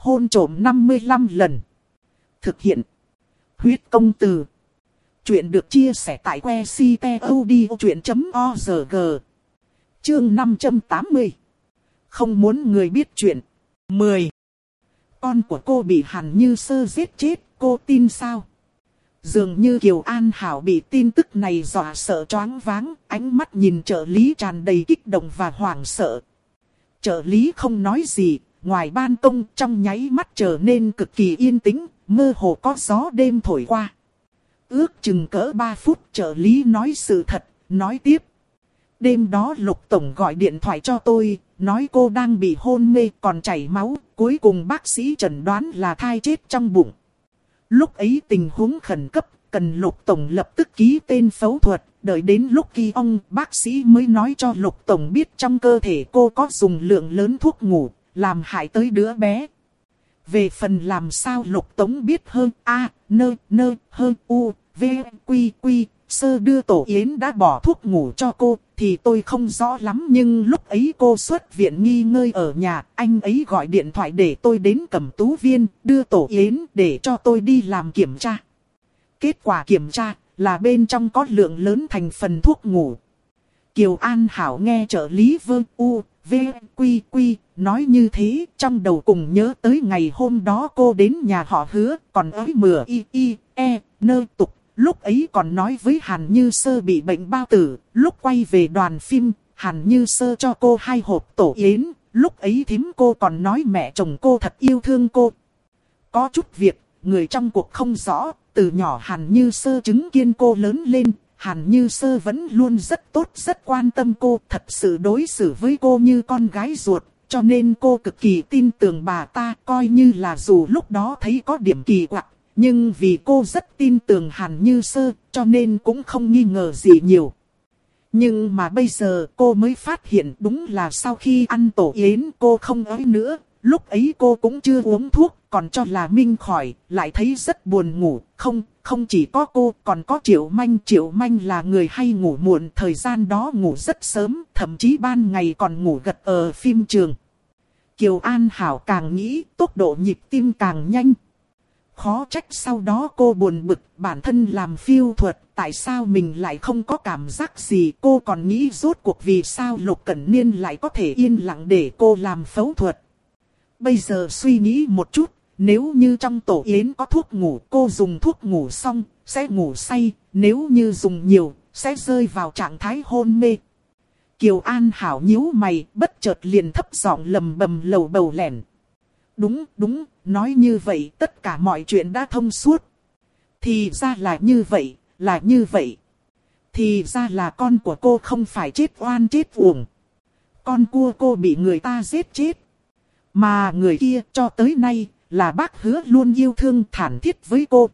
Hôn trộm 55 lần. Thực hiện. Huyết công từ. Chuyện được chia sẻ tại que ctod.org. Chương 580. Không muốn người biết chuyện. 10. Con của cô bị Hàn Như Sơ giết chết, cô tin sao? Dường như Kiều An Hảo bị tin tức này dọa sợ choáng váng, ánh mắt nhìn trợ lý tràn đầy kích động và hoảng sợ. Trợ lý không nói gì, ngoài ban công trong nháy mắt trở nên cực kỳ yên tĩnh, mơ hồ có gió đêm thổi qua. Ước chừng cỡ 3 phút trợ lý nói sự thật, nói tiếp. Đêm đó Lục Tổng gọi điện thoại cho tôi, nói cô đang bị hôn mê còn chảy máu, cuối cùng bác sĩ chẩn đoán là thai chết trong bụng. Lúc ấy tình huống khẩn cấp, cần Lục Tổng lập tức ký tên phẫu thuật, đợi đến lúc khi ông bác sĩ mới nói cho Lục Tổng biết trong cơ thể cô có dùng lượng lớn thuốc ngủ, làm hại tới đứa bé. Về phần làm sao Lục tống biết hơn A, nơ, nơ, hơn U, V, Quy, Quy, sơ đưa tổ yến đã bỏ thuốc ngủ cho cô, thì tôi không rõ lắm nhưng lúc ấy cô xuất viện nghi ngơi ở nhà, anh ấy gọi điện thoại để tôi đến cầm tú viên, đưa tổ yến để cho tôi đi làm kiểm tra. Kết quả kiểm tra là bên trong có lượng lớn thành phần thuốc ngủ. Kiều An Hảo nghe trợ lý vương u, v, quy quy, nói như thế, trong đầu cùng nhớ tới ngày hôm đó cô đến nhà họ hứa, còn ới mửa y y, e, nơ tục Lúc ấy còn nói với Hàn Như Sơ bị bệnh bao tử, lúc quay về đoàn phim, Hàn Như Sơ cho cô hai hộp tổ yến, lúc ấy thím cô còn nói mẹ chồng cô thật yêu thương cô. Có chút việc, người trong cuộc không rõ, từ nhỏ Hàn Như Sơ chứng kiên cô lớn lên, Hàn Như Sơ vẫn luôn rất tốt rất quan tâm cô, thật sự đối xử với cô như con gái ruột, cho nên cô cực kỳ tin tưởng bà ta, coi như là dù lúc đó thấy có điểm kỳ quặc, nhưng vì cô rất tin tưởng Hàn Như Sơ, cho nên cũng không nghi ngờ gì nhiều. Nhưng mà bây giờ cô mới phát hiện đúng là sau khi ăn tổ yến cô không ới nữa. Lúc ấy cô cũng chưa uống thuốc, còn cho là Minh khỏi, lại thấy rất buồn ngủ. Không, không chỉ có cô, còn có Triệu Manh. Triệu Manh là người hay ngủ muộn, thời gian đó ngủ rất sớm, thậm chí ban ngày còn ngủ gật ở phim trường. Kiều An Hảo càng nghĩ, tốc độ nhịp tim càng nhanh, Khó trách sau đó cô buồn bực bản thân làm phiêu thuật, tại sao mình lại không có cảm giác gì. Cô còn nghĩ rốt cuộc vì sao Lục Cẩn Niên lại có thể yên lặng để cô làm phẫu thuật. Bây giờ suy nghĩ một chút, nếu như trong tổ yến có thuốc ngủ cô dùng thuốc ngủ xong, sẽ ngủ say, nếu như dùng nhiều, sẽ rơi vào trạng thái hôn mê. Kiều An Hảo nhíu mày, bất chợt liền thấp giọng lầm bầm lầu bầu lẻn. Đúng, đúng, nói như vậy tất cả mọi chuyện đã thông suốt. Thì ra là như vậy, là như vậy. Thì ra là con của cô không phải chết oan chết uổng. Con cua cô bị người ta giết chết. Mà người kia cho tới nay là bác hứa luôn yêu thương thản thiết với cô.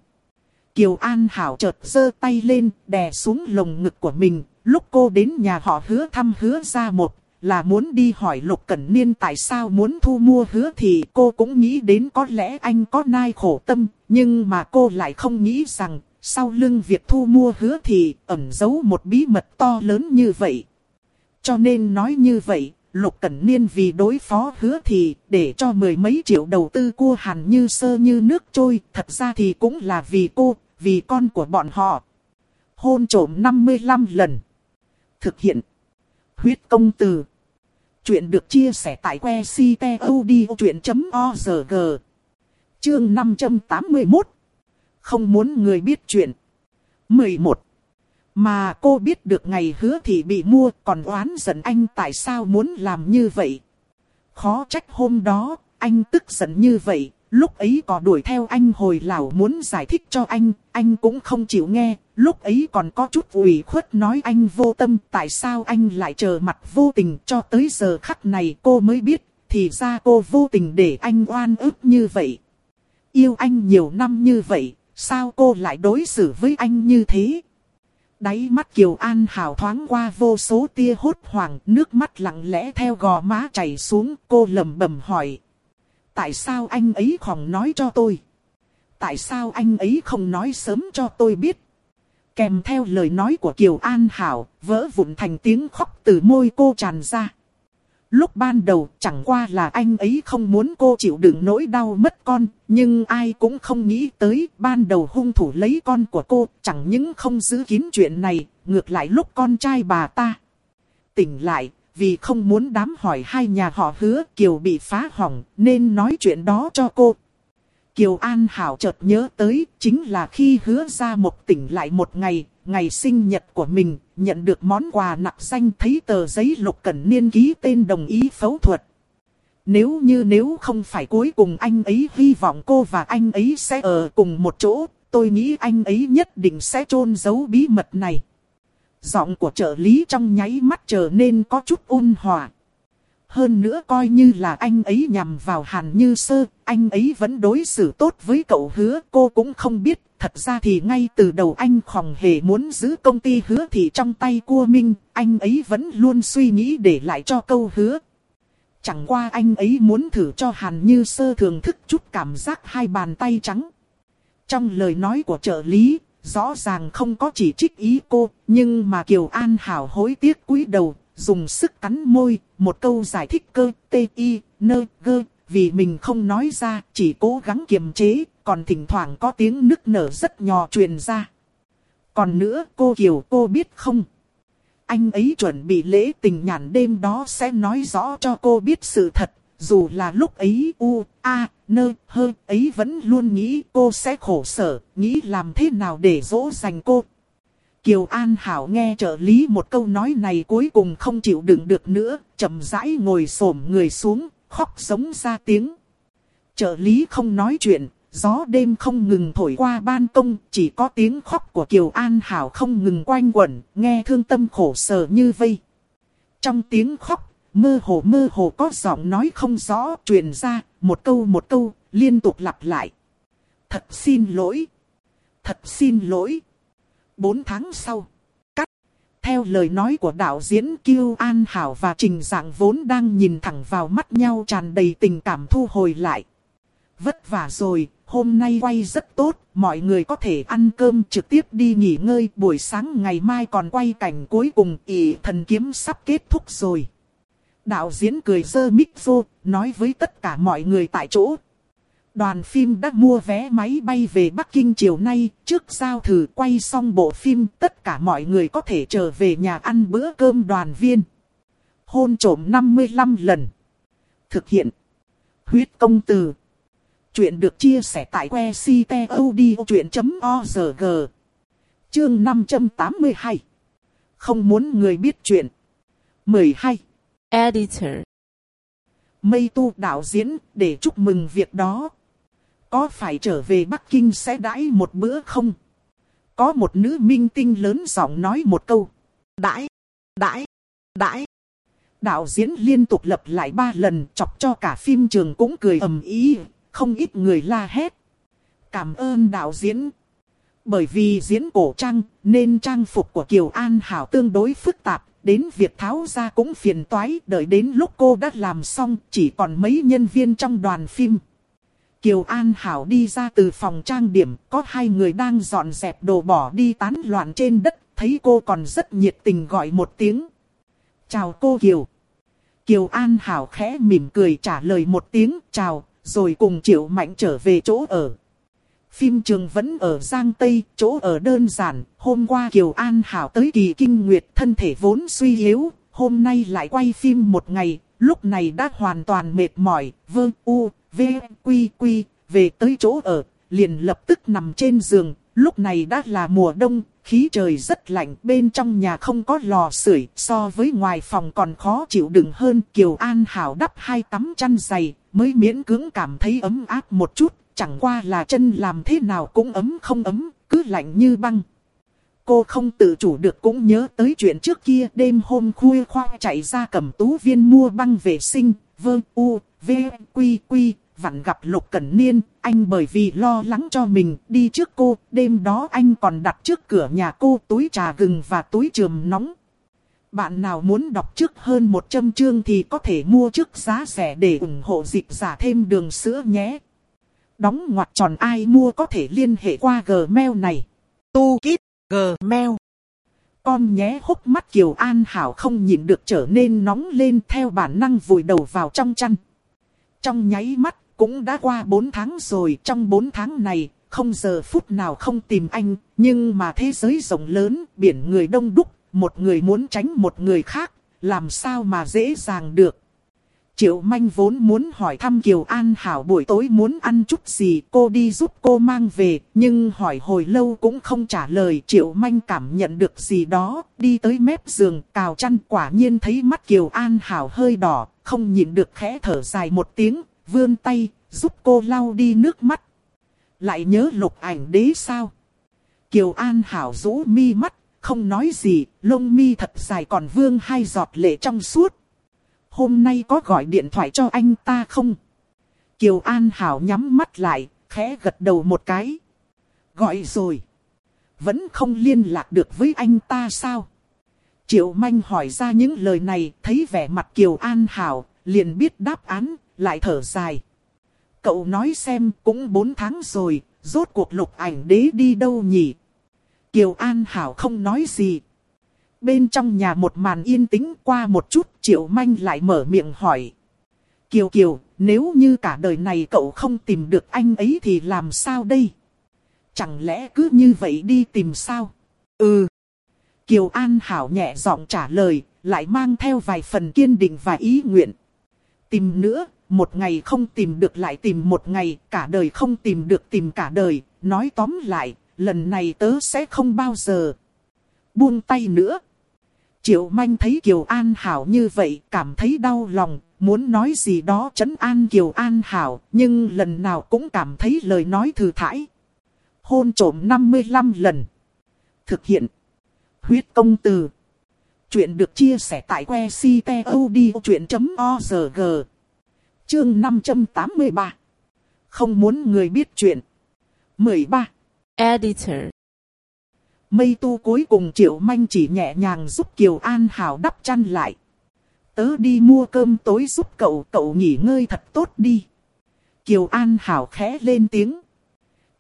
Kiều An Hảo chợt giơ tay lên đè xuống lồng ngực của mình. Lúc cô đến nhà họ hứa thăm hứa ra một là muốn đi hỏi Lục Cẩn Niên tại sao muốn thu mua hứa thì cô cũng nghĩ đến có lẽ anh có nai khổ tâm, nhưng mà cô lại không nghĩ rằng sau lưng việc thu mua hứa thì ẩn giấu một bí mật to lớn như vậy. Cho nên nói như vậy, Lục Cẩn Niên vì đối phó hứa thì để cho mười mấy triệu đầu tư cua hàn như sơ như nước trôi, thật ra thì cũng là vì cô, vì con của bọn họ. Hôn trổm 55 lần. Thực hiện. Huyết công từ. Chuyện được chia sẻ tại que ctod.org. Chương 581. Không muốn người biết chuyện. 11. Mà cô biết được ngày hứa thì bị mua còn oán giận anh tại sao muốn làm như vậy. Khó trách hôm đó, anh tức giận như vậy, Lúc ấy có đuổi theo anh hồi lão muốn giải thích cho anh, anh cũng không chịu nghe. Lúc ấy còn có chút ủy khuất nói anh vô tâm, tại sao anh lại chờ mặt vô tình cho tới giờ khắc này cô mới biết, thì ra cô vô tình để anh oan ức như vậy. Yêu anh nhiều năm như vậy, sao cô lại đối xử với anh như thế? Đáy mắt Kiều An Hảo thoáng qua vô số tia hốt hoảng, nước mắt lặng lẽ theo gò má chảy xuống, cô lầm bầm hỏi, Tại sao anh ấy không nói cho tôi? Tại sao anh ấy không nói sớm cho tôi biết? Kèm theo lời nói của Kiều An Hảo, vỡ vụn thành tiếng khóc từ môi cô tràn ra. Lúc ban đầu chẳng qua là anh ấy không muốn cô chịu đựng nỗi đau mất con, nhưng ai cũng không nghĩ tới ban đầu hung thủ lấy con của cô chẳng những không giữ kín chuyện này, ngược lại lúc con trai bà ta. Tỉnh lại, vì không muốn đám hỏi hai nhà họ hứa Kiều bị phá hỏng nên nói chuyện đó cho cô. Kiều An Hảo chợt nhớ tới chính là khi hứa ra một tỉnh lại một ngày, ngày sinh nhật của mình, nhận được món quà nặng danh thấy tờ giấy lục cẩn niên ký tên đồng ý phẫu thuật. Nếu như nếu không phải cuối cùng anh ấy hy vọng cô và anh ấy sẽ ở cùng một chỗ, tôi nghĩ anh ấy nhất định sẽ chôn giấu bí mật này. Giọng của trợ lý trong nháy mắt trở nên có chút ôn hòa. Hơn nữa coi như là anh ấy nhằm vào Hàn Như Sơ, anh ấy vẫn đối xử tốt với cậu hứa. Cô cũng không biết, thật ra thì ngay từ đầu anh khòng hề muốn giữ công ty hứa thì trong tay cua minh, anh ấy vẫn luôn suy nghĩ để lại cho câu hứa. Chẳng qua anh ấy muốn thử cho Hàn Như Sơ thưởng thức chút cảm giác hai bàn tay trắng. Trong lời nói của trợ lý, rõ ràng không có chỉ trích ý cô, nhưng mà Kiều An Hảo hối tiếc cúi đầu, dùng sức cắn môi, một câu giải thích cơ, tê y, nơ, gơ, vì mình không nói ra, chỉ cố gắng kiềm chế, còn thỉnh thoảng có tiếng nức nở rất nhỏ truyền ra. Còn nữa, cô Kiều cô biết không? Anh ấy chuẩn bị lễ tình nhàn đêm đó sẽ nói rõ cho cô biết sự thật, dù là lúc ấy u, a, nơ, hơ ấy vẫn luôn nghĩ cô sẽ khổ sở, nghĩ làm thế nào để dỗ dành cô. Kiều An Hảo nghe trợ lý một câu nói này cuối cùng không chịu đựng được nữa, chậm rãi ngồi xổm người xuống, khóc giống ra tiếng. Trợ lý không nói chuyện, gió đêm không ngừng thổi qua ban công, chỉ có tiếng khóc của Kiều An Hảo không ngừng quanh quẩn, nghe thương tâm khổ sở như vây. Trong tiếng khóc, mơ hồ mơ hồ có giọng nói không rõ truyền ra, một câu một câu, liên tục lặp lại. Thật xin lỗi. Thật xin lỗi. Bốn tháng sau. Cắt. Theo lời nói của đạo diễn Kiêu An Hảo và Trình Dạng vốn đang nhìn thẳng vào mắt nhau tràn đầy tình cảm thu hồi lại. Vất vả rồi, hôm nay quay rất tốt, mọi người có thể ăn cơm trực tiếp đi nghỉ ngơi. Buổi sáng ngày mai còn quay cảnh cuối cùng, ỷ thần kiếm sắp kết thúc rồi. Đạo diễn cười dơ mic vô, nói với tất cả mọi người tại chỗ. Đoàn phim đã mua vé máy bay về Bắc Kinh chiều nay, trước giao thử quay xong bộ phim, tất cả mọi người có thể trở về nhà ăn bữa cơm đoàn viên. Hôn trổm 55 lần. Thực hiện. Huyết công từ. Chuyện được chia sẻ tại que ctod.org. Chương 582. Không muốn người biết chuyện. 12. Editor. Mây tu đạo diễn để chúc mừng việc đó. Có phải trở về Bắc Kinh sẽ đãi một bữa không? Có một nữ minh tinh lớn giọng nói một câu. Đãi, đãi, đãi. Đạo diễn liên tục lặp lại ba lần chọc cho cả phim trường cũng cười ầm ý, không ít người la hét. Cảm ơn đạo diễn. Bởi vì diễn cổ trang nên trang phục của Kiều An Hảo tương đối phức tạp, đến việc tháo ra cũng phiền toái, đợi đến lúc cô đã làm xong, chỉ còn mấy nhân viên trong đoàn phim. Kiều An Hảo đi ra từ phòng trang điểm, có hai người đang dọn dẹp đồ bỏ đi tán loạn trên đất, thấy cô còn rất nhiệt tình gọi một tiếng. Chào cô Kiều. Kiều An Hảo khẽ mỉm cười trả lời một tiếng chào, rồi cùng Triệu Mạnh trở về chỗ ở. Phim trường vẫn ở Giang Tây, chỗ ở đơn giản, hôm qua Kiều An Hảo tới kỳ kinh nguyệt thân thể vốn suy yếu, hôm nay lại quay phim một ngày, lúc này đã hoàn toàn mệt mỏi, vơ u, v, quy quy, về tới chỗ ở, liền lập tức nằm trên giường, lúc này đã là mùa đông, khí trời rất lạnh, bên trong nhà không có lò sưởi, so với ngoài phòng còn khó chịu đựng hơn, Kiều An Hảo đắp hai tấm chăn dày, mới miễn cưỡng cảm thấy ấm áp một chút, chẳng qua là chân làm thế nào cũng ấm không ấm, cứ lạnh như băng. Cô không tự chủ được cũng nhớ tới chuyện trước kia đêm hôm khuya khoa chạy ra cầm tú viên mua băng vệ sinh, vơ u, v, quy quy, vặn gặp Lục Cẩn Niên, anh bởi vì lo lắng cho mình đi trước cô, đêm đó anh còn đặt trước cửa nhà cô túi trà gừng và túi trường nóng. Bạn nào muốn đọc trước hơn 100 chương thì có thể mua trước giá rẻ để ủng hộ dịch giả thêm đường sữa nhé. Đóng ngoặc tròn ai mua có thể liên hệ qua Gmail này. Tu Kít, Gmail. Con nhé hốc mắt Kiều An Hảo không nhịn được trở nên nóng lên theo bản năng vùi đầu vào trong chăn. Trong nháy mắt, cũng đã qua 4 tháng rồi. Trong 4 tháng này, không giờ phút nào không tìm anh. Nhưng mà thế giới rộng lớn, biển người đông đúc, một người muốn tránh một người khác, làm sao mà dễ dàng được. Triệu Manh vốn muốn hỏi thăm Kiều An Hảo buổi tối muốn ăn chút gì cô đi giúp cô mang về, nhưng hỏi hồi lâu cũng không trả lời. Triệu Manh cảm nhận được gì đó, đi tới mép giường, cào chăn quả nhiên thấy mắt Kiều An Hảo hơi đỏ, không nhịn được khẽ thở dài một tiếng, vươn tay, giúp cô lau đi nước mắt. Lại nhớ lục ảnh đế sao? Kiều An Hảo rũ mi mắt, không nói gì, lông mi thật dài còn vương hai giọt lệ trong suốt hôm nay có gọi điện thoại cho anh ta không? Kiều An Hảo nhắm mắt lại, khẽ gật đầu một cái. Gọi rồi. Vẫn không liên lạc được với anh ta sao? Triệu Manh hỏi ra những lời này, thấy vẻ mặt Kiều An Hảo, liền biết đáp án, lại thở dài. Cậu nói xem, cũng 4 tháng rồi, rốt cuộc lục ảnh đế đi đâu nhỉ? Kiều An Hảo không nói gì, Bên trong nhà một màn yên tĩnh qua một chút Triệu Manh lại mở miệng hỏi. Kiều Kiều, nếu như cả đời này cậu không tìm được anh ấy thì làm sao đây? Chẳng lẽ cứ như vậy đi tìm sao? Ừ. Kiều An Hảo nhẹ giọng trả lời, lại mang theo vài phần kiên định và ý nguyện. Tìm nữa, một ngày không tìm được lại tìm một ngày, cả đời không tìm được tìm cả đời. Nói tóm lại, lần này tớ sẽ không bao giờ buông tay nữa. Triệu Manh thấy Kiều An Hảo như vậy, cảm thấy đau lòng, muốn nói gì đó chấn an Kiều An Hảo, nhưng lần nào cũng cảm thấy lời nói thừa thãi. Hôn trổm 55 lần. Thực hiện. Huyết công từ. Chuyện được chia sẻ tại que ctod.org. Chương 583. Không muốn người biết chuyện. 13. Editor Mây tu cuối cùng Triệu Manh chỉ nhẹ nhàng giúp Kiều An Hảo đắp chăn lại. Tớ đi mua cơm tối giúp cậu, cậu nghỉ ngơi thật tốt đi. Kiều An Hảo khẽ lên tiếng.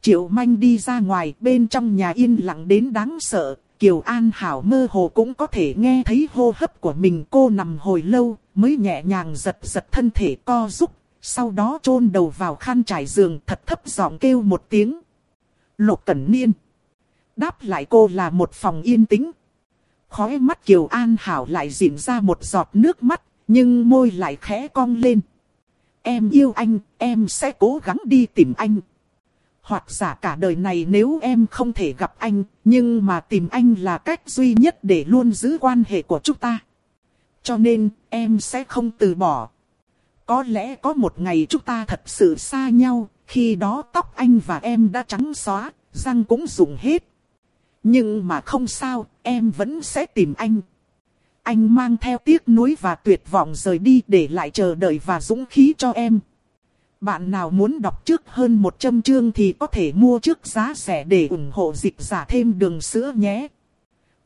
Triệu Manh đi ra ngoài bên trong nhà yên lặng đến đáng sợ. Kiều An Hảo mơ hồ cũng có thể nghe thấy hô hấp của mình cô nằm hồi lâu mới nhẹ nhàng giật giật thân thể co rúc, Sau đó chôn đầu vào khăn trải giường thật thấp giọng kêu một tiếng. Lục Cẩn Niên. Đáp lại cô là một phòng yên tĩnh. Khói mắt Kiều An Hảo lại dịn ra một giọt nước mắt, nhưng môi lại khẽ cong lên. Em yêu anh, em sẽ cố gắng đi tìm anh. Hoặc giả cả đời này nếu em không thể gặp anh, nhưng mà tìm anh là cách duy nhất để luôn giữ quan hệ của chúng ta. Cho nên, em sẽ không từ bỏ. Có lẽ có một ngày chúng ta thật sự xa nhau, khi đó tóc anh và em đã trắng xóa, răng cũng rụng hết. Nhưng mà không sao, em vẫn sẽ tìm anh. Anh mang theo tiếc nuối và tuyệt vọng rời đi để lại chờ đợi và dũng khí cho em. Bạn nào muốn đọc trước hơn 100 chương thì có thể mua trước giá rẻ để ủng hộ dịch giả thêm đường sữa nhé.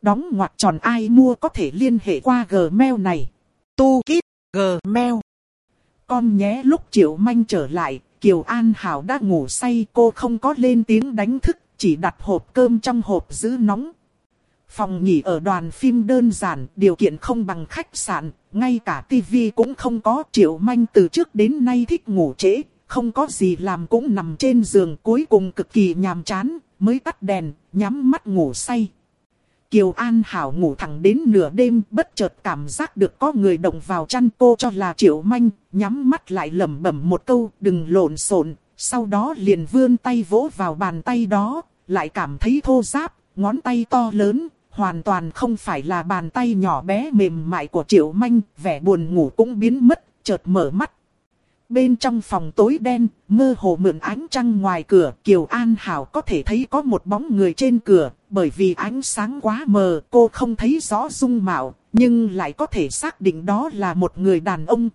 Đóng ngoặc tròn ai mua có thể liên hệ qua Gmail này. Tu Kít Gmail. Con nhé lúc Triệu Manh trở lại, Kiều An Hảo đã ngủ say cô không có lên tiếng đánh thức chỉ đặt hộp cơm trong hộp giữ nóng. Phòng nghỉ ở đoàn phim đơn giản, điều kiện không bằng khách sạn, ngay cả tivi cũng không có. Triệu Manh từ trước đến nay thích ngủ trễ, không có gì làm cũng nằm trên giường cuối cùng cực kỳ nhàm chán, mới tắt đèn, nhắm mắt ngủ say. Kiều An Hảo ngủ thẳng đến nửa đêm, bất chợt cảm giác được có người động vào chăn cô cho là Triệu Manh, nhắm mắt lại lẩm bẩm một câu, đừng lộn xộn, sau đó liền vươn tay vỗ vào bàn tay đó, lại cảm thấy thô ráp, ngón tay to lớn, hoàn toàn không phải là bàn tay nhỏ bé mềm mại của Triệu Manh, vẻ buồn ngủ cũng biến mất, chợt mở mắt. Bên trong phòng tối đen, mơ hồ mượn ánh trăng ngoài cửa, Kiều An Hảo có thể thấy có một bóng người trên cửa, bởi vì ánh sáng quá mờ, cô không thấy rõ dung mạo, nhưng lại có thể xác định đó là một người đàn ông.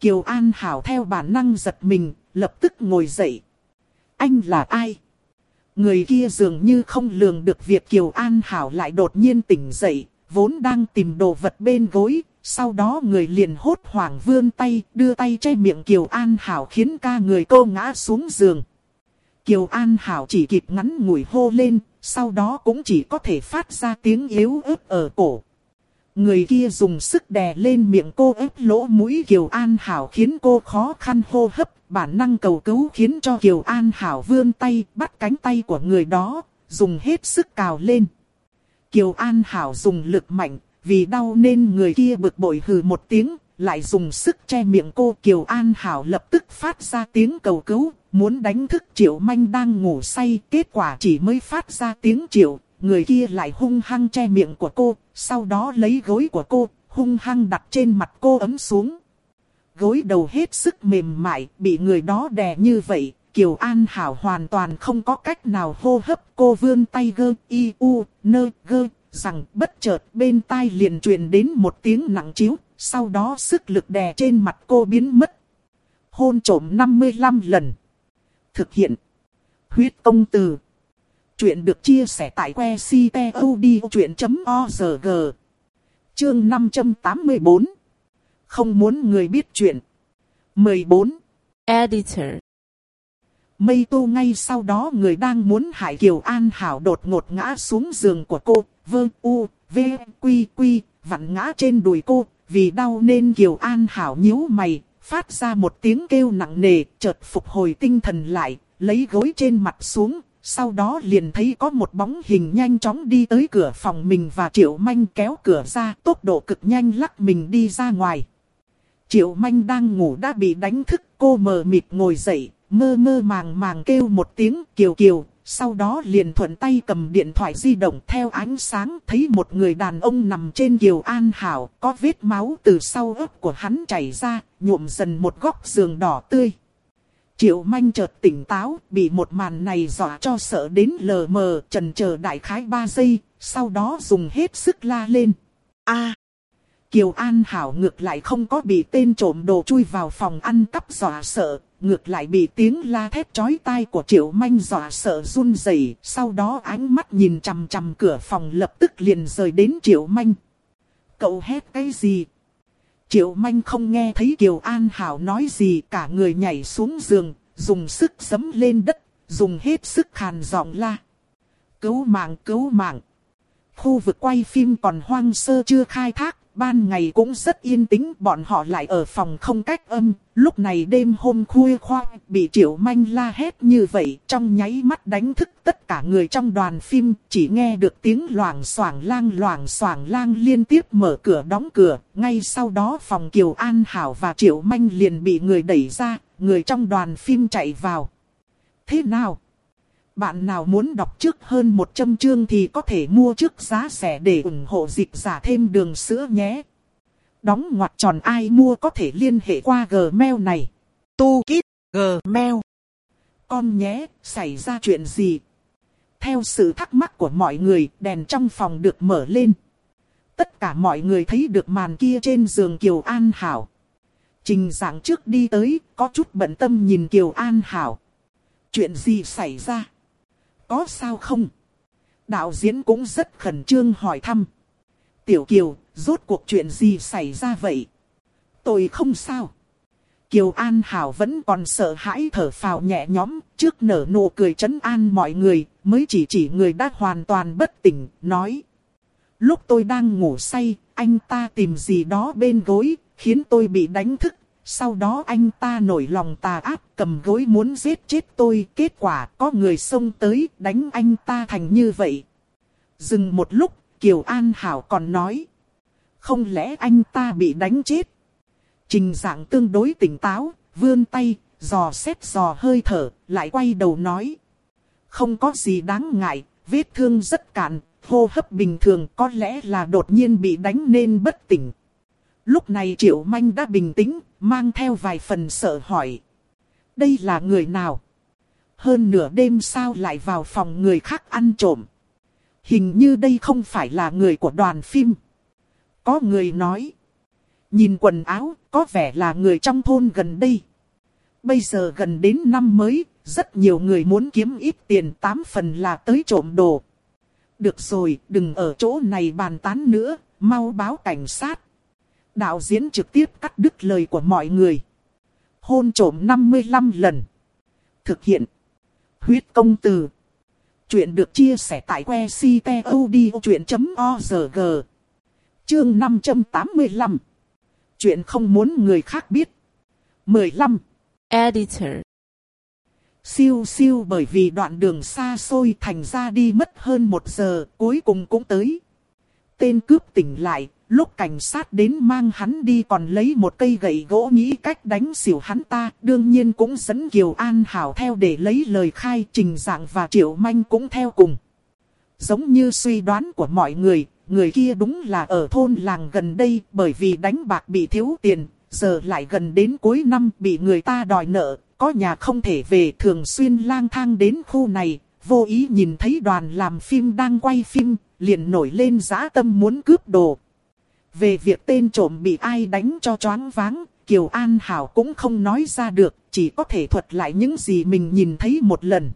Kiều An Hảo theo bản năng giật mình, lập tức ngồi dậy. Anh là ai? Người kia dường như không lường được việc Kiều An Hảo lại đột nhiên tỉnh dậy, vốn đang tìm đồ vật bên gối, sau đó người liền hốt hoảng vươn tay, đưa tay che miệng Kiều An Hảo khiến ca người cô ngã xuống giường. Kiều An Hảo chỉ kịp ngắn ngủi hô lên, sau đó cũng chỉ có thể phát ra tiếng yếu ớt ở cổ. Người kia dùng sức đè lên miệng cô ép lỗ mũi Kiều An Hảo khiến cô khó khăn hô hấp, bản năng cầu cứu khiến cho Kiều An Hảo vươn tay bắt cánh tay của người đó, dùng hết sức cào lên. Kiều An Hảo dùng lực mạnh, vì đau nên người kia bực bội hừ một tiếng, lại dùng sức che miệng cô. Kiều An Hảo lập tức phát ra tiếng cầu cứu, muốn đánh thức Triệu Manh đang ngủ say. Kết quả chỉ mới phát ra tiếng Triệu, người kia lại hung hăng che miệng của cô, sau đó lấy gối của cô, hung hăng đặt trên mặt cô ấm xuống. Gối đầu hết sức mềm mại, bị người đó đè như vậy, Kiều An Hảo hoàn toàn không có cách nào hô hấp. Cô vươn tay gơ, y, u, nơ, gơ, rằng bất chợt bên tai liền truyền đến một tiếng nặng chiếu, sau đó sức lực đè trên mặt cô biến mất. Hôn trổm 55 lần. Thực hiện. Huyết công từ. Chuyện được chia sẻ tại que ctod.org. Chương 584. Không muốn người biết chuyện. 14. Editor Mây tô ngay sau đó người đang muốn hại Kiều An Hảo đột ngột ngã xuống giường của cô, vơ u, v, quy quy, vặn ngã trên đùi cô, vì đau nên Kiều An Hảo nhíu mày, phát ra một tiếng kêu nặng nề, chợt phục hồi tinh thần lại, lấy gối trên mặt xuống, sau đó liền thấy có một bóng hình nhanh chóng đi tới cửa phòng mình và Triệu Manh kéo cửa ra, tốc độ cực nhanh lắc mình đi ra ngoài. Triệu Manh đang ngủ đã bị đánh thức, cô mờ mịt ngồi dậy, mơ mơ màng màng kêu một tiếng kiều kiều, sau đó liền thuận tay cầm điện thoại di động theo ánh sáng thấy một người đàn ông nằm trên kiều an hảo, có vết máu từ sau ớt của hắn chảy ra, nhuộm dần một góc giường đỏ tươi. Triệu manh chợt tỉnh táo, bị một màn này dọa cho sợ đến lờ mờ, trần chờ đại khái 3 giây, sau đó dùng hết sức la lên. a Kiều An Hảo ngược lại không có bị tên trộm đồ chui vào phòng ăn cắp dọa sợ, ngược lại bị tiếng la thét chói tai của Triệu Manh dọa sợ run rẩy, sau đó ánh mắt nhìn chằm chằm cửa phòng lập tức liền rời đến Triệu Manh. Cậu hét cái gì? Triệu Manh không nghe thấy Kiều An Hảo nói gì cả người nhảy xuống giường, dùng sức sấm lên đất, dùng hết sức khàn giọng la. Cứu mạng cứu mạng. Khu vực quay phim còn hoang sơ chưa khai thác, ban ngày cũng rất yên tĩnh, bọn họ lại ở phòng không cách âm. Lúc này đêm hôm khuya khoa, bị triệu manh la hét như vậy, trong nháy mắt đánh thức tất cả người trong đoàn phim, chỉ nghe được tiếng loảng xoảng lang loảng xoảng lang liên tiếp mở cửa đóng cửa. Ngay sau đó phòng Kiều An Hảo và triệu manh liền bị người đẩy ra, người trong đoàn phim chạy vào. Thế nào? Bạn nào muốn đọc trước hơn 100 chương thì có thể mua trước giá rẻ để ủng hộ dịch giả thêm đường sữa nhé. Đóng ngoặc tròn ai mua có thể liên hệ qua Gmail này. Tu Kít Gmail. Con nhé, xảy ra chuyện gì? Theo sự thắc mắc của mọi người, đèn trong phòng được mở lên. Tất cả mọi người thấy được màn kia trên giường Kiều An Hảo. Trình giảng trước đi tới, có chút bận tâm nhìn Kiều An Hảo. Chuyện gì xảy ra? Có sao không? Đạo diễn cũng rất khẩn trương hỏi thăm. Tiểu Kiều, rốt cuộc chuyện gì xảy ra vậy? Tôi không sao. Kiều An Hảo vẫn còn sợ hãi thở phào nhẹ nhõm, trước nở nụ cười trấn an mọi người, mới chỉ chỉ người đã hoàn toàn bất tỉnh, nói. Lúc tôi đang ngủ say, anh ta tìm gì đó bên gối, khiến tôi bị đánh thức, sau đó anh ta nổi lòng tà ác cầm gối muốn giết chết tôi. Kết quả có người xông tới đánh anh ta thành như vậy. Dừng một lúc, Kiều An Hảo còn nói. Không lẽ anh ta bị đánh chết? Trình dạng tương đối tỉnh táo, vươn tay, dò xét dò hơi thở, lại quay đầu nói. Không có gì đáng ngại, vết thương rất cạn, hô hấp bình thường có lẽ là đột nhiên bị đánh nên bất tỉnh. Lúc này Triệu Manh đã bình tĩnh, mang theo vài phần sợ hỏi. Đây là người nào? Hơn nửa đêm sao lại vào phòng người khác ăn trộm? Hình như đây không phải là người của đoàn phim. Có người nói. Nhìn quần áo, có vẻ là người trong thôn gần đây. Bây giờ gần đến năm mới, rất nhiều người muốn kiếm ít tiền tám phần là tới trộm đồ. Được rồi, đừng ở chỗ này bàn tán nữa, mau báo cảnh sát đạo diễn trực tiếp cắt đứt lời của mọi người. Hôn trổm 55 lần. Thực hiện. Huyết công từ. Chuyện được chia sẻ tại que ctod.org. Chương 585. Chuyện không muốn người khác biết. 15. Editor. Siêu siêu bởi vì đoạn đường xa xôi thành ra đi mất hơn một giờ, cuối cùng cũng tới. Tên cướp tỉnh lại, lúc cảnh sát đến mang hắn đi còn lấy một cây gậy gỗ nghĩ cách đánh xỉu hắn ta, đương nhiên cũng dẫn Kiều An Hảo theo để lấy lời khai trình dạng và Triệu Manh cũng theo cùng. Giống như suy đoán của mọi người, người kia đúng là ở thôn làng gần đây bởi vì đánh bạc bị thiếu tiền, giờ lại gần đến cuối năm bị người ta đòi nợ, có nhà không thể về thường xuyên lang thang đến khu này, vô ý nhìn thấy đoàn làm phim đang quay phim, liền nổi lên giã tâm muốn cướp đồ. Về việc tên trộm bị ai đánh cho choáng váng, Kiều An Hảo cũng không nói ra được, chỉ có thể thuật lại những gì mình nhìn thấy một lần.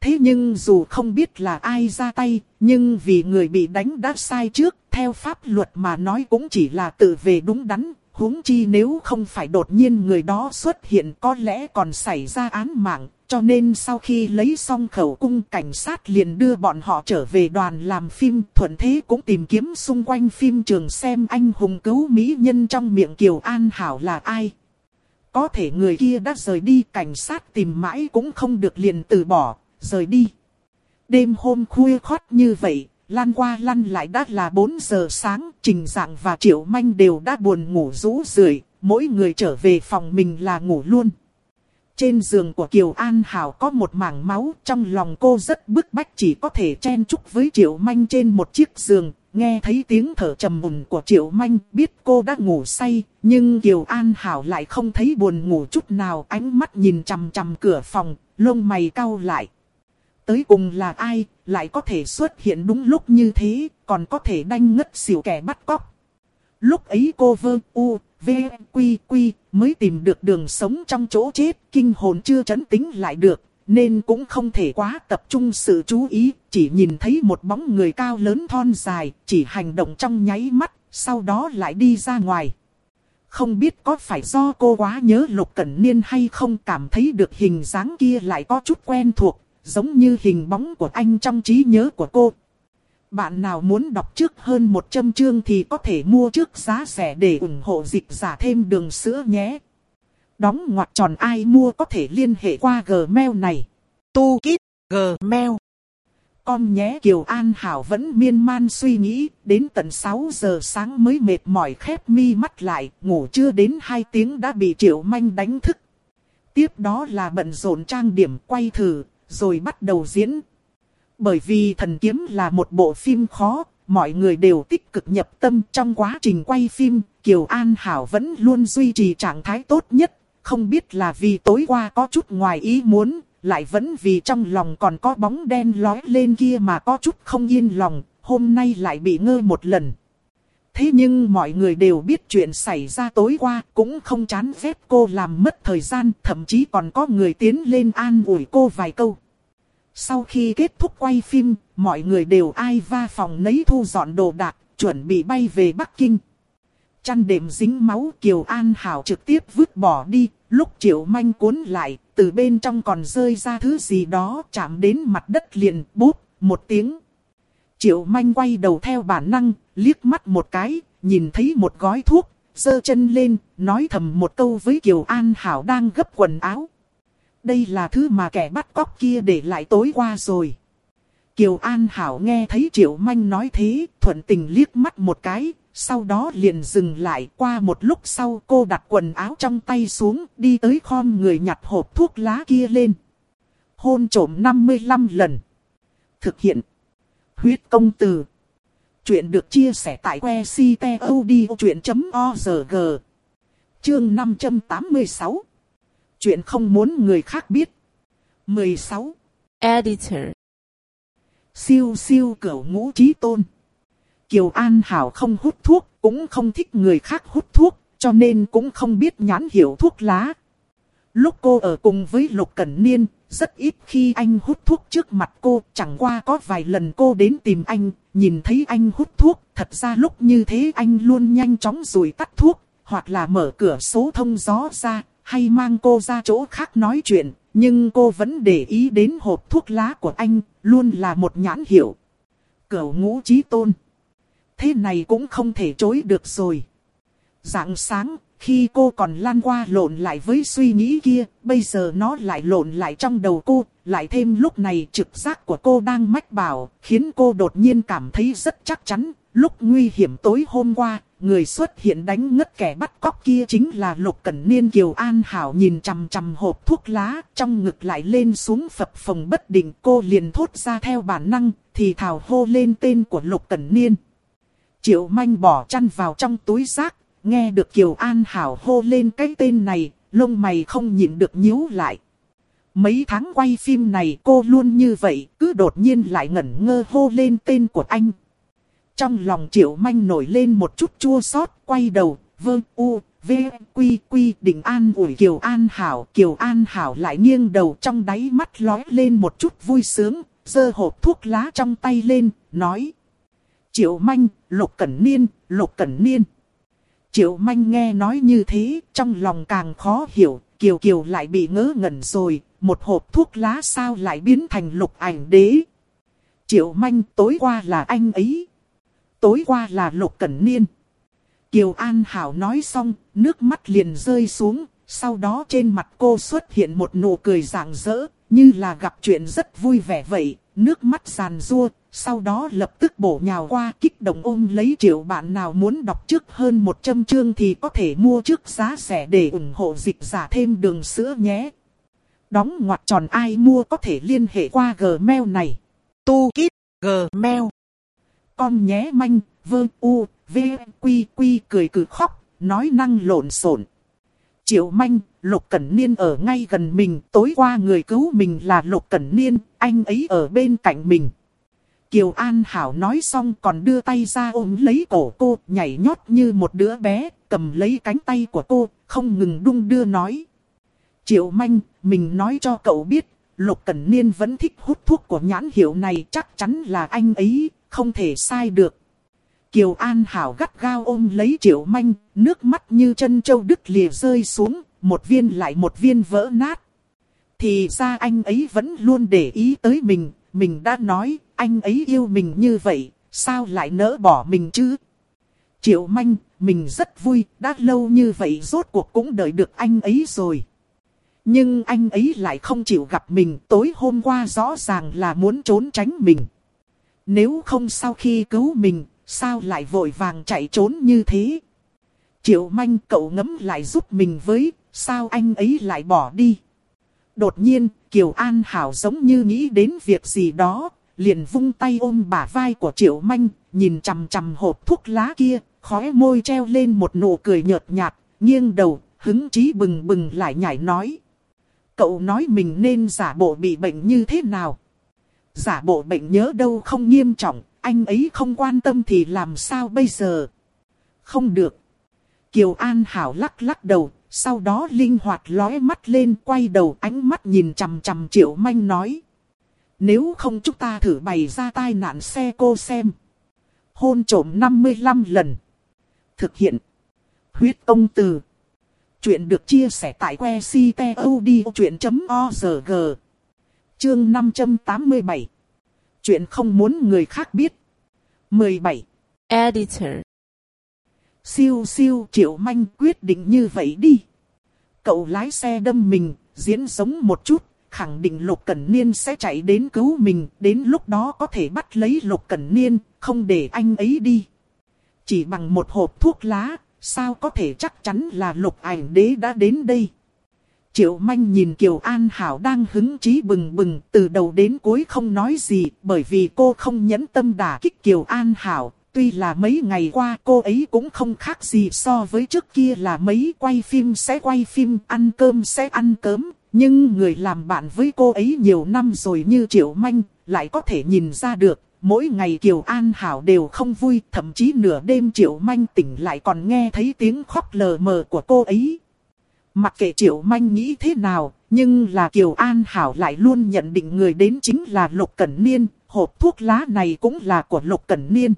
Thế nhưng dù không biết là ai ra tay, nhưng vì người bị đánh đã sai trước, theo pháp luật mà nói cũng chỉ là tự về đúng đắn, huống chi nếu không phải đột nhiên người đó xuất hiện có lẽ còn xảy ra án mạng, cho nên sau khi lấy xong khẩu cung cảnh sát liền đưa bọn họ trở về đoàn làm phim thuận thế cũng tìm kiếm xung quanh phim trường xem anh hùng cứu mỹ nhân trong miệng Kiều An Hảo là ai. Có thể người kia đã rời đi cảnh sát tìm mãi cũng không được liền từ bỏ, rời đi. Đêm hôm khuya khót như vậy, Lan qua lăn lại đã là 4 giờ sáng, Trình Dạng và Triệu Manh đều đã buồn ngủ rũ rượi, mỗi người trở về phòng mình là ngủ luôn. Trên giường của Kiều An Hảo có một mảng máu, trong lòng cô rất bức bách chỉ có thể chen chúc với Triệu Manh trên một chiếc giường, nghe thấy tiếng thở trầm mùn của Triệu Manh, biết cô đã ngủ say, nhưng Kiều An Hảo lại không thấy buồn ngủ chút nào, ánh mắt nhìn chằm chằm cửa phòng, lông mày cau lại tới cùng là ai, lại có thể xuất hiện đúng lúc như thế, còn có thể đanh ngất xỉu kẻ bắt cóc. Lúc ấy cô vơ u, v, quy quy, mới tìm được đường sống trong chỗ chết, kinh hồn chưa chấn tính lại được, nên cũng không thể quá tập trung sự chú ý, chỉ nhìn thấy một bóng người cao lớn thon dài, chỉ hành động trong nháy mắt, sau đó lại đi ra ngoài. Không biết có phải do cô quá nhớ Lục Cẩn Niên hay không cảm thấy được hình dáng kia lại có chút quen thuộc, giống như hình bóng của anh trong trí nhớ của cô. Bạn nào muốn đọc trước hơn 100 chương thì có thể mua trước giá rẻ để ủng hộ dịch giả thêm đường sữa nhé. Đóng ngoặc tròn ai mua có thể liên hệ qua Gmail này. Tu Kít Gmail. Con nhé Kiều An Hảo vẫn miên man suy nghĩ, đến tận 6 giờ sáng mới mệt mỏi khép mi mắt lại, ngủ chưa đến 2 tiếng đã bị Triệu Manh đánh thức. Tiếp đó là bận rộn trang điểm quay thử, rồi bắt đầu diễn. Bởi vì thần kiếm là một bộ phim khó, mọi người đều tích cực nhập tâm trong quá trình quay phim, Kiều An Hảo vẫn luôn duy trì trạng thái tốt nhất, không biết là vì tối qua có chút ngoài ý muốn, lại vẫn vì trong lòng còn có bóng đen lói lên kia mà có chút không yên lòng, hôm nay lại bị ngơ một lần. Thế nhưng mọi người đều biết chuyện xảy ra tối qua, cũng không chán phép cô làm mất thời gian, thậm chí còn có người tiến lên an ủi cô vài câu. Sau khi kết thúc quay phim, mọi người đều ai va phòng nấy thu dọn đồ đạc, chuẩn bị bay về Bắc Kinh. Chăn đệm dính máu Kiều An Hảo trực tiếp vứt bỏ đi, lúc Triệu Manh cuốn lại, từ bên trong còn rơi ra thứ gì đó chạm đến mặt đất liền bút, một tiếng. Triệu Manh quay đầu theo bản năng, liếc mắt một cái, nhìn thấy một gói thuốc, giơ chân lên, nói thầm một câu với Kiều An Hảo đang gấp quần áo. Đây là thứ mà kẻ bắt cóc kia để lại tối qua rồi. Kiều An Hảo nghe thấy Triệu Manh nói thế, thuận tình liếc mắt một cái, sau đó liền dừng lại qua một lúc sau cô đặt quần áo trong tay xuống, đi tới khom người nhặt hộp thuốc lá kia lên. Hôn trổm 55 lần. Thực hiện. Huyết công từ. Chuyện được chia sẻ tại que ctod.org. Chương 586. Chuyện không muốn người khác biết. 16. Editor. Siêu siêu cửu ngũ trí tôn. Kiều An Hảo không hút thuốc, cũng không thích người khác hút thuốc, cho nên cũng không biết nhãn hiệu thuốc lá. Lúc cô ở cùng với Lục Cẩn Niên, rất ít khi anh hút thuốc trước mặt cô, chẳng qua có vài lần cô đến tìm anh, nhìn thấy anh hút thuốc, thật ra lúc như thế anh luôn nhanh chóng rùi tắt thuốc, hoặc là mở cửa số thông gió ra, hay mang cô ra chỗ khác nói chuyện, nhưng cô vẫn để ý đến hộp thuốc lá của anh, luôn là một nhãn hiệu. Cửu ngũ trí tôn. Thế này cũng không thể chối được rồi. Dạng sáng, khi cô còn lan qua lộn lại với suy nghĩ kia, bây giờ nó lại lộn lại trong đầu cô, lại thêm lúc này trực giác của cô đang mách bảo, khiến cô đột nhiên cảm thấy rất chắc chắn. Lúc nguy hiểm tối hôm qua, người xuất hiện đánh ngất kẻ bắt cóc kia chính là Lục Cẩn Niên Kiều An Hảo nhìn chằm chằm hộp thuốc lá, trong ngực lại lên xuống phập phồng bất định cô liền thốt ra theo bản năng, thì thảo hô lên tên của Lục Cẩn Niên. Triệu manh bỏ chăn vào trong túi rác, nghe được Kiều An Hảo hô lên cái tên này, lông mày không nhịn được nhíu lại. Mấy tháng quay phim này cô luôn như vậy, cứ đột nhiên lại ngẩn ngơ hô lên tên của anh. Trong lòng triệu manh nổi lên một chút chua xót quay đầu, vơ u, v, quy quy định an ủi Kiều An Hảo. Kiều An Hảo lại nghiêng đầu trong đáy mắt lói lên một chút vui sướng, giơ hộp thuốc lá trong tay lên, nói. Triệu manh, lục cẩn niên, lục cẩn niên. Triệu manh nghe nói như thế, trong lòng càng khó hiểu, Kiều Kiều lại bị ngỡ ngẩn rồi, một hộp thuốc lá sao lại biến thành lục ảnh đế. Triệu manh tối qua là anh ấy. Tối qua là lục cẩn niên. Kiều An Hảo nói xong, nước mắt liền rơi xuống, sau đó trên mặt cô xuất hiện một nụ cười rạng rỡ, như là gặp chuyện rất vui vẻ vậy, nước mắt giàn rua, sau đó lập tức bổ nhào qua kích động ôm lấy triệu bạn nào muốn đọc trước hơn 100 chương thì có thể mua trước giá rẻ để ủng hộ dịch giả thêm đường sữa nhé. Đóng ngoặt tròn ai mua có thể liên hệ qua Gmail này. Tu Kít Gmail. Con nhé manh, vơ u, v, quy quy cười cử khóc, nói năng lộn xộn. Triệu manh, Lục Cẩn Niên ở ngay gần mình, tối qua người cứu mình là Lục Cẩn Niên, anh ấy ở bên cạnh mình. Kiều An Hảo nói xong còn đưa tay ra ôm lấy cổ cô, nhảy nhót như một đứa bé, cầm lấy cánh tay của cô, không ngừng đung đưa nói. Triệu Manh, mình nói cho cậu biết, Lục Cẩn Niên vẫn thích hút thuốc của nhãn hiệu này, chắc chắn là anh ấy, không thể sai được. Kiều An Hảo gắt gao ôm lấy Triệu Manh, nước mắt như chân châu đứt lìa rơi xuống, một viên lại một viên vỡ nát. Thì ra anh ấy vẫn luôn để ý tới mình, mình đã nói, anh ấy yêu mình như vậy, sao lại nỡ bỏ mình chứ? Triệu Manh, mình rất vui, đã lâu như vậy rốt cuộc cũng đợi được anh ấy rồi. Nhưng anh ấy lại không chịu gặp mình, tối hôm qua rõ ràng là muốn trốn tránh mình. Nếu không sau khi cứu mình, sao lại vội vàng chạy trốn như thế? Triệu Manh cậu ngấm lại giúp mình với, sao anh ấy lại bỏ đi? Đột nhiên, Kiều An Hảo giống như nghĩ đến việc gì đó, liền vung tay ôm bả vai của Triệu Manh, nhìn chằm chằm hộp thuốc lá kia, khóe môi treo lên một nụ cười nhợt nhạt, nghiêng đầu, hứng chí bừng bừng lại nhảy nói. Cậu nói mình nên giả bộ bị bệnh như thế nào? Giả bộ bệnh nhớ đâu không nghiêm trọng, anh ấy không quan tâm thì làm sao bây giờ? Không được. Kiều An Hảo lắc lắc đầu, sau đó linh hoạt lóe mắt lên quay đầu ánh mắt nhìn chằm chằm Triệu Manh nói. Nếu không chúng ta thử bày ra tai nạn xe cô xem. Hôn trổm 55 lần. Thực hiện. Huyết ông từ. Chuyện được chia sẻ tại que ctod.org. Chương 587. Chuyện không muốn người khác biết. 17. Editor. Siêu siêu triệu manh quyết định như vậy đi. Cậu lái xe đâm mình, diễn giống một chút, khẳng định Lục Cẩn Niên sẽ chạy đến cứu mình, đến lúc đó có thể bắt lấy Lục Cẩn Niên, không để anh ấy đi. Chỉ bằng một hộp thuốc lá, sao có thể chắc chắn là Lục ảnh đế đã đến đây. Triệu Manh nhìn Kiều An Hảo đang hứng chí bừng bừng, từ đầu đến cuối không nói gì, bởi vì cô không nhẫn tâm đả kích Kiều An Hảo. Tuy là mấy ngày qua cô ấy cũng không khác gì so với trước kia là mấy quay phim sẽ quay phim, ăn cơm sẽ ăn cơm, nhưng người làm bạn với cô ấy nhiều năm rồi như Triệu Manh, lại có thể nhìn ra được, mỗi ngày Kiều An Hảo đều không vui, thậm chí nửa đêm Triệu Manh tỉnh lại còn nghe thấy tiếng khóc lờ mờ của cô ấy. Mặc kệ Triệu Manh nghĩ thế nào, nhưng là Kiều An Hảo lại luôn nhận định người đến chính là Lục Cẩn Niên, hộp thuốc lá này cũng là của Lục Cẩn Niên.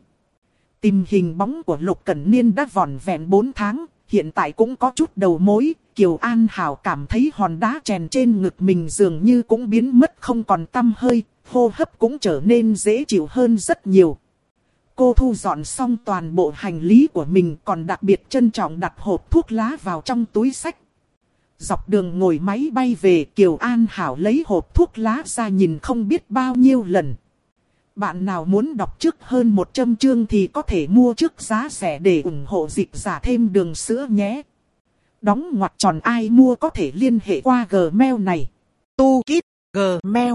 Tìm hình bóng của Lục Cẩn Niên đã vòn vẹn 4 tháng, hiện tại cũng có chút đầu mối. Kiều An Hảo cảm thấy hòn đá chèn trên ngực mình dường như cũng biến mất không còn tâm hơi, hô hấp cũng trở nên dễ chịu hơn rất nhiều. Cô thu dọn xong toàn bộ hành lý của mình còn đặc biệt trân trọng đặt hộp thuốc lá vào trong túi sách. Dọc đường ngồi máy bay về Kiều An Hảo lấy hộp thuốc lá ra nhìn không biết bao nhiêu lần. Bạn nào muốn đọc trước hơn 100 chương thì có thể mua trước giá rẻ để ủng hộ dịch giả thêm đường sữa nhé. Đóng ngoặc tròn ai mua có thể liên hệ qua Gmail này. Tu Kít Gmail.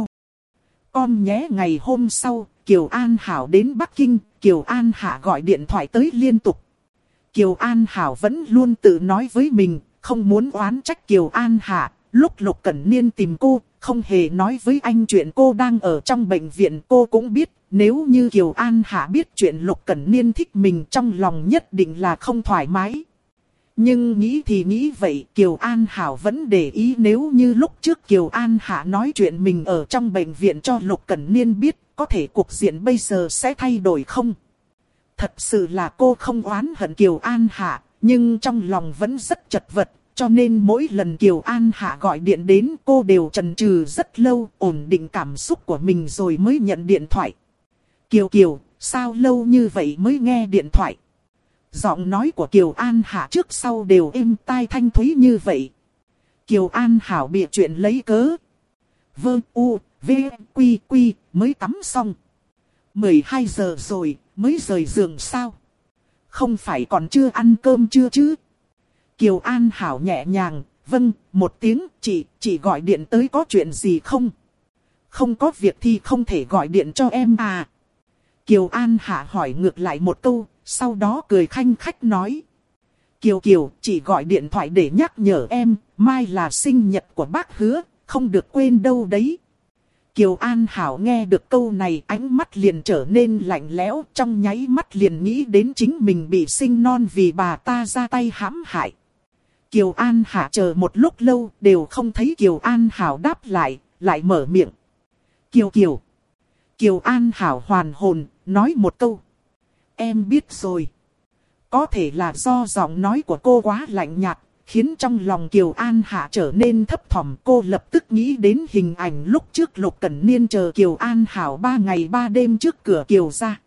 Con nhé ngày hôm sau, Kiều An Hảo đến Bắc Kinh, Kiều An Hạ gọi điện thoại tới liên tục. Kiều An Hảo vẫn luôn tự nói với mình, không muốn oán trách Kiều An Hạ. Lúc Lục Cẩn Niên tìm cô, không hề nói với anh chuyện cô đang ở trong bệnh viện cô cũng biết. Nếu như Kiều An Hạ biết chuyện Lục Cẩn Niên thích mình trong lòng nhất định là không thoải mái. Nhưng nghĩ thì nghĩ vậy Kiều An Hảo vẫn để ý nếu như lúc trước Kiều An Hạ nói chuyện mình ở trong bệnh viện cho Lục Cẩn Niên biết có thể cuộc diện bây giờ sẽ thay đổi không? Thật sự là cô không oán hận Kiều An Hạ, nhưng trong lòng vẫn rất chật vật, cho nên mỗi lần Kiều An Hạ gọi điện đến cô đều chần chừ rất lâu, ổn định cảm xúc của mình rồi mới nhận điện thoại. Kiều Kiều, sao lâu như vậy mới nghe điện thoại? Giọng nói của Kiều An Hạ trước sau đều êm tai thanh thúy như vậy. Kiều An Hảo bịa chuyện lấy cớ. Vơ u, v, quy quy, mới tắm xong. 12 giờ rồi, mới rời giường sao? Không phải còn chưa ăn cơm chưa chứ? Kiều An Hảo nhẹ nhàng, vâng, một tiếng, chị, chị gọi điện tới có chuyện gì không? Không có việc thì không thể gọi điện cho em à? Kiều An Hạ hỏi ngược lại một câu, sau đó cười khanh khách nói. Kiều Kiều, chị gọi điện thoại để nhắc nhở em, mai là sinh nhật của bác hứa, không được quên đâu đấy. Kiều An Hảo nghe được câu này ánh mắt liền trở nên lạnh lẽo trong nháy mắt liền nghĩ đến chính mình bị sinh non vì bà ta ra tay hãm hại. Kiều An Hạ chờ một lúc lâu đều không thấy Kiều An Hảo đáp lại, lại mở miệng. Kiều Kiều. Kiều An Hảo hoàn hồn, nói một câu. Em biết rồi. Có thể là do giọng nói của cô quá lạnh nhạt, khiến trong lòng Kiều An Hạ trở nên thấp thỏm. Cô lập tức nghĩ đến hình ảnh lúc trước Lục Cẩn Niên chờ Kiều An Hảo ba ngày ba đêm trước cửa Kiều ra.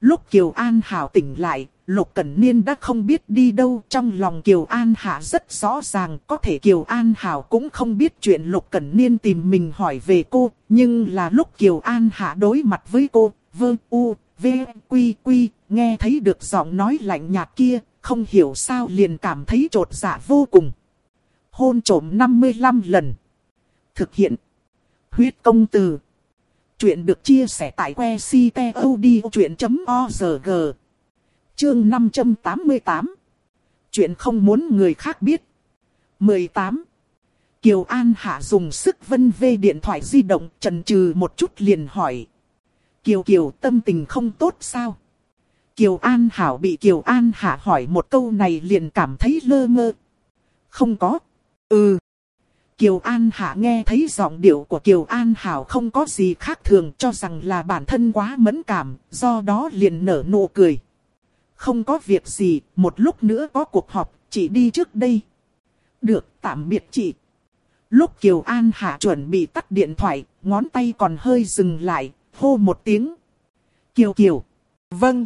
Lúc Kiều An Hảo tỉnh lại, Lục Cẩn Niên đã không biết đi đâu trong lòng Kiều An Hạ rất rõ ràng có thể Kiều An Hảo cũng không biết chuyện Lục Cẩn Niên tìm mình hỏi về cô, nhưng là lúc Kiều An Hạ đối mặt với cô, vơ u, v, quy quy, nghe thấy được giọng nói lạnh nhạt kia, không hiểu sao liền cảm thấy trột dạ vô cùng. Hôn trổm 55 lần. Thực hiện. Huyết công từ. Chuyện được chia sẻ tại que ctod.org. Chương 588. Chuyện không muốn người khác biết. 18. Kiều An Hạ dùng sức vân vê điện thoại di động trần trừ một chút liền hỏi. Kiều Kiều, tâm tình không tốt sao? Kiều An Hảo bị Kiều An Hạ hỏi một câu này liền cảm thấy lơ ngơ. Không có. Ừ. Kiều An Hạ nghe thấy giọng điệu của Kiều An Hảo không có gì khác thường cho rằng là bản thân quá mẫn cảm, do đó liền nở nụ cười. Không có việc gì, một lúc nữa có cuộc họp, chị đi trước đây. Được, tạm biệt chị. Lúc Kiều An Hạ chuẩn bị tắt điện thoại, ngón tay còn hơi dừng lại, hô một tiếng. Kiều Kiều. Vâng.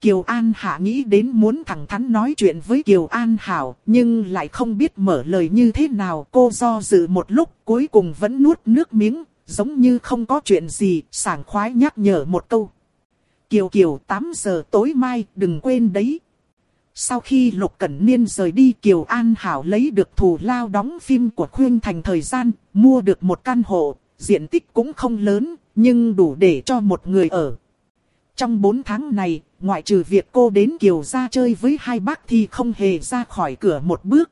Kiều An Hạ nghĩ đến muốn thẳng thắn nói chuyện với Kiều An Hảo, nhưng lại không biết mở lời như thế nào. Cô do dự một lúc, cuối cùng vẫn nuốt nước miếng, giống như không có chuyện gì, sảng khoái nhắc nhở một câu. Kiều Kiều 8 giờ tối mai, đừng quên đấy. Sau khi Lục Cẩn Niên rời đi Kiều An Hảo lấy được thù lao đóng phim của Khuyên Thành thời gian, mua được một căn hộ, diện tích cũng không lớn, nhưng đủ để cho một người ở. Trong 4 tháng này, ngoại trừ việc cô đến Kiều ra chơi với hai bác thì không hề ra khỏi cửa một bước.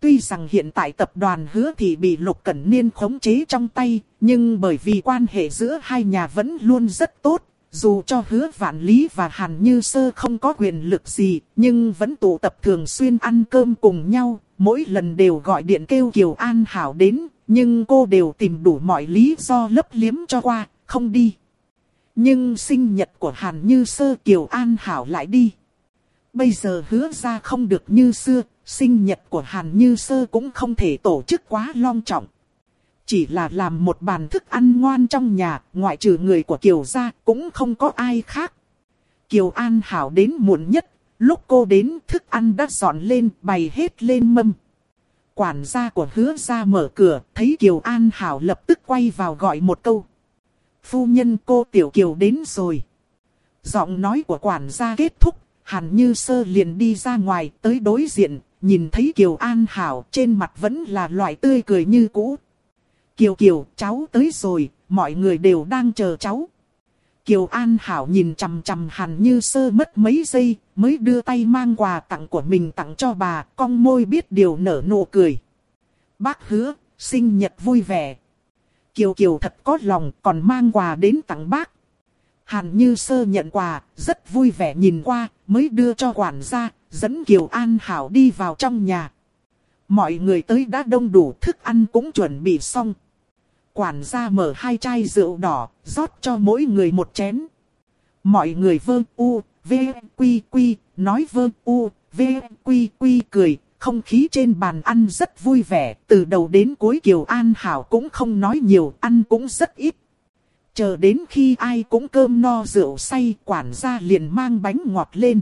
Tuy rằng hiện tại tập đoàn hứa thì bị Lục Cẩn Niên khống chế trong tay, nhưng bởi vì quan hệ giữa hai nhà vẫn luôn rất tốt, dù cho hứa vạn lý và hàn như sơ không có quyền lực gì, nhưng vẫn tụ tập thường xuyên ăn cơm cùng nhau, mỗi lần đều gọi điện kêu Kiều An Hảo đến, nhưng cô đều tìm đủ mọi lý do lấp liếm cho qua, không đi. Nhưng sinh nhật của Hàn Như Sơ Kiều An Hảo lại đi. Bây giờ hứa ra không được như xưa, sinh nhật của Hàn Như Sơ cũng không thể tổ chức quá long trọng. Chỉ là làm một bàn thức ăn ngoan trong nhà, ngoại trừ người của Kiều gia cũng không có ai khác. Kiều An Hảo đến muộn nhất, lúc cô đến thức ăn đã dọn lên, bày hết lên mâm. Quản gia của hứa gia mở cửa, thấy Kiều An Hảo lập tức quay vào gọi một câu. Phu nhân cô Tiểu Kiều đến rồi. Giọng nói của quản gia kết thúc, Hàn Như Sơ liền đi ra ngoài tới đối diện, nhìn thấy Kiều An Hảo trên mặt vẫn là loại tươi cười như cũ. Kiều Kiều, cháu tới rồi, mọi người đều đang chờ cháu. Kiều An Hảo nhìn chằm chằm Hàn Như Sơ mất mấy giây, mới đưa tay mang quà tặng của mình tặng cho bà, con môi biết điều nở nụ cười. Bác hứa, sinh nhật vui vẻ. Kiều Kiều thật có lòng còn mang quà đến tặng bác. Hàn Như Sơ nhận quà, rất vui vẻ nhìn qua, mới đưa cho quản gia, dẫn Kiều An Hảo đi vào trong nhà. Mọi người tới đã đông đủ thức ăn cũng chuẩn bị xong. Quản gia mở hai chai rượu đỏ, rót cho mỗi người một chén. Mọi người vơ u, v, quy quy, nói vơ u, v, quy quy cười. Không khí trên bàn ăn rất vui vẻ, từ đầu đến cuối Kiều An Hảo cũng không nói nhiều, ăn cũng rất ít. Chờ đến khi ai cũng cơm no rượu say, quản gia liền mang bánh ngọt lên.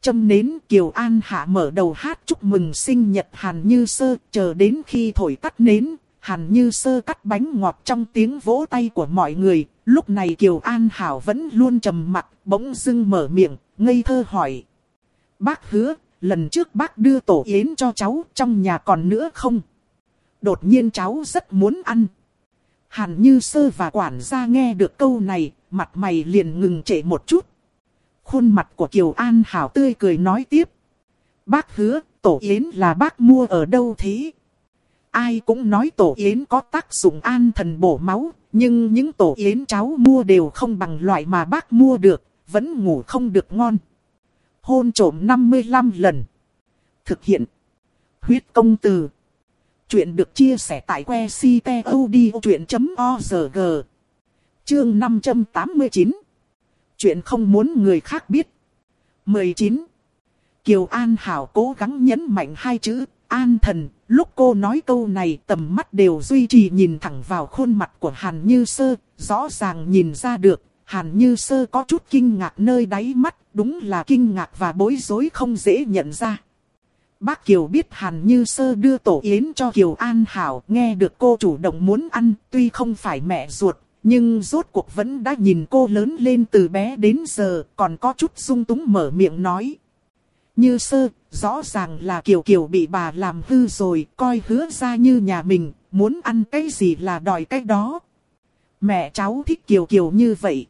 Châm nến Kiều An Hạ mở đầu hát chúc mừng sinh nhật Hàn Như Sơ, chờ đến khi thổi tắt nến, Hàn Như Sơ cắt bánh ngọt trong tiếng vỗ tay của mọi người. Lúc này Kiều An Hảo vẫn luôn trầm mặt, bỗng dưng mở miệng, ngây thơ hỏi. Bác hứa, lần trước bác đưa tổ yến cho cháu, trong nhà còn nữa không? Đột nhiên cháu rất muốn ăn. Hàn Như Sơ và quản gia nghe được câu này, mặt mày liền ngừng trệ một chút. Khuôn mặt của Kiều An Hảo tươi cười nói tiếp. Bác hứa, tổ yến là bác mua ở đâu thế? Ai cũng nói tổ yến có tác dụng an thần bổ máu, nhưng những tổ yến cháu mua đều không bằng loại mà bác mua được, vẫn ngủ không được ngon. Hôn trổm 55 lần. Thực hiện. Huyết công từ. Chuyện được chia sẻ tại que ctod.org. Chương 589. Chuyện không muốn người khác biết. 19. Kiều An Hảo cố gắng nhấn mạnh hai chữ, an thần. Lúc cô nói câu này tầm mắt đều duy trì nhìn thẳng vào khuôn mặt của Hàn Như Sơ, rõ ràng nhìn ra được, Hàn Như Sơ có chút kinh ngạc nơi đáy mắt, đúng là kinh ngạc và bối rối không dễ nhận ra. Bác Kiều biết Hàn Như Sơ đưa tổ yến cho Kiều An Hảo, nghe được cô chủ động muốn ăn, tuy không phải mẹ ruột, nhưng rốt cuộc vẫn đã nhìn cô lớn lên từ bé đến giờ, còn có chút sung túng mở miệng nói. Như Sơ, rõ ràng là Kiều Kiều bị bà làm hư rồi, coi hứa ra như nhà mình, muốn ăn cái gì là đòi cái đó. Mẹ cháu thích Kiều Kiều như vậy.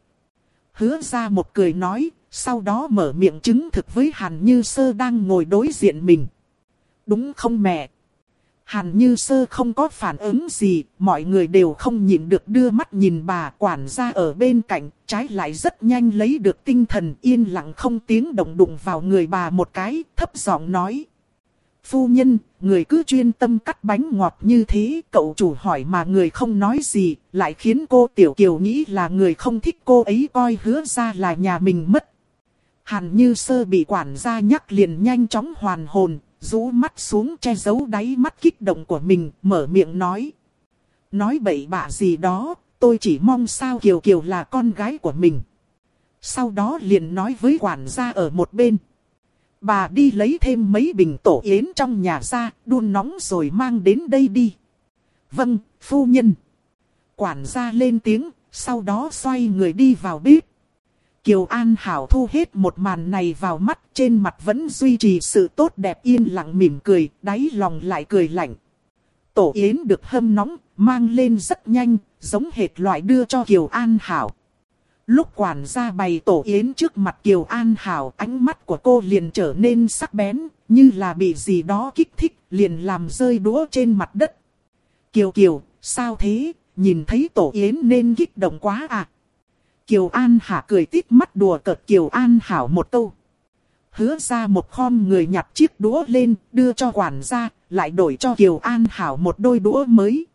Hứa ra một cười nói, sau đó mở miệng chứng thực với Hàn Như Sơ đang ngồi đối diện mình. Đúng không mẹ? Hàn Như Sơ không có phản ứng gì, mọi người đều không nhịn được đưa mắt nhìn bà quản gia ở bên cạnh, trái lại rất nhanh lấy được tinh thần yên lặng không tiếng động đụng vào người bà một cái, thấp giọng nói. Phu nhân, người cứ chuyên tâm cắt bánh ngọt như thế, cậu chủ hỏi mà người không nói gì, lại khiến cô Tiểu Kiều nghĩ là người không thích cô ấy coi hứa ra là nhà mình mất. Hàn Như Sơ bị quản gia nhắc liền nhanh chóng hoàn hồn, rũ mắt xuống che giấu đáy mắt kích động của mình, mở miệng nói. Nói bậy bạ gì đó, tôi chỉ mong sao Kiều Kiều là con gái của mình. Sau đó liền nói với quản gia ở một bên. Bà đi lấy thêm mấy bình tổ yến trong nhà ra, đun nóng rồi mang đến đây đi. Vâng, phu nhân. Quản gia lên tiếng, sau đó xoay người đi vào bếp. Kiều An Hảo thu hết một màn này vào mắt trên mặt vẫn duy trì sự tốt đẹp yên lặng mỉm cười, đáy lòng lại cười lạnh. Tổ yến được hâm nóng, mang lên rất nhanh, giống hệt loại đưa cho Kiều An Hảo. Lúc quản gia bày tổ yến trước mặt Kiều An Hảo, ánh mắt của cô liền trở nên sắc bén, như là bị gì đó kích thích, liền làm rơi đũa trên mặt đất. Kiều Kiều, sao thế, nhìn thấy tổ yến nên kích động quá à? Kiều An Hạ cười tít mắt đùa cợt Kiều An Hảo một câu. Hứa ra một khom người nhặt chiếc đũa lên, đưa cho quản gia, lại đổi cho Kiều An Hảo một đôi đũa mới.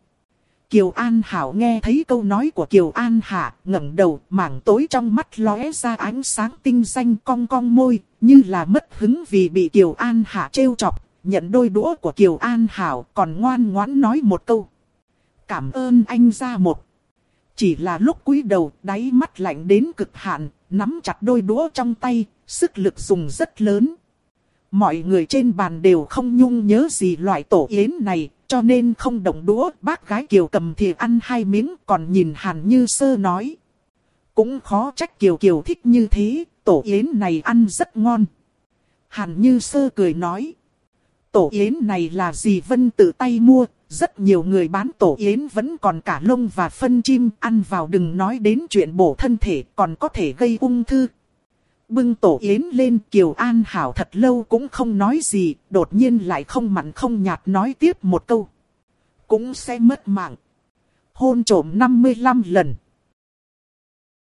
Kiều An Hảo nghe thấy câu nói của Kiều An Hạ, ngẩng đầu, mảng tối trong mắt lóe ra ánh sáng tinh xanh cong cong môi, như là mất hứng vì bị Kiều An Hạ trêu chọc, nhận đôi đũa của Kiều An Hảo, còn ngoan ngoãn nói một câu. Cảm ơn anh ra một. Chỉ là lúc cúi đầu, đáy mắt lạnh đến cực hạn, nắm chặt đôi đũa trong tay, sức lực dùng rất lớn. Mọi người trên bàn đều không nhung nhớ gì loại tổ yến này, cho nên không động đũa. Bác gái Kiều cầm thì ăn hai miếng, còn nhìn Hàn Như Sơ nói. Cũng khó trách Kiều Kiều thích như thế, tổ yến này ăn rất ngon. Hàn Như Sơ cười nói. Tổ yến này là gì Vân tự tay mua, rất nhiều người bán tổ yến vẫn còn cả lông và phân chim, ăn vào đừng nói đến chuyện bổ thân thể, còn có thể gây ung thư. Bưng tổ yến lên Kiều An Hảo thật lâu cũng không nói gì, đột nhiên lại không mặn không nhạt nói tiếp một câu. Cũng sẽ mất mạng. Hôn trổm 55 lần.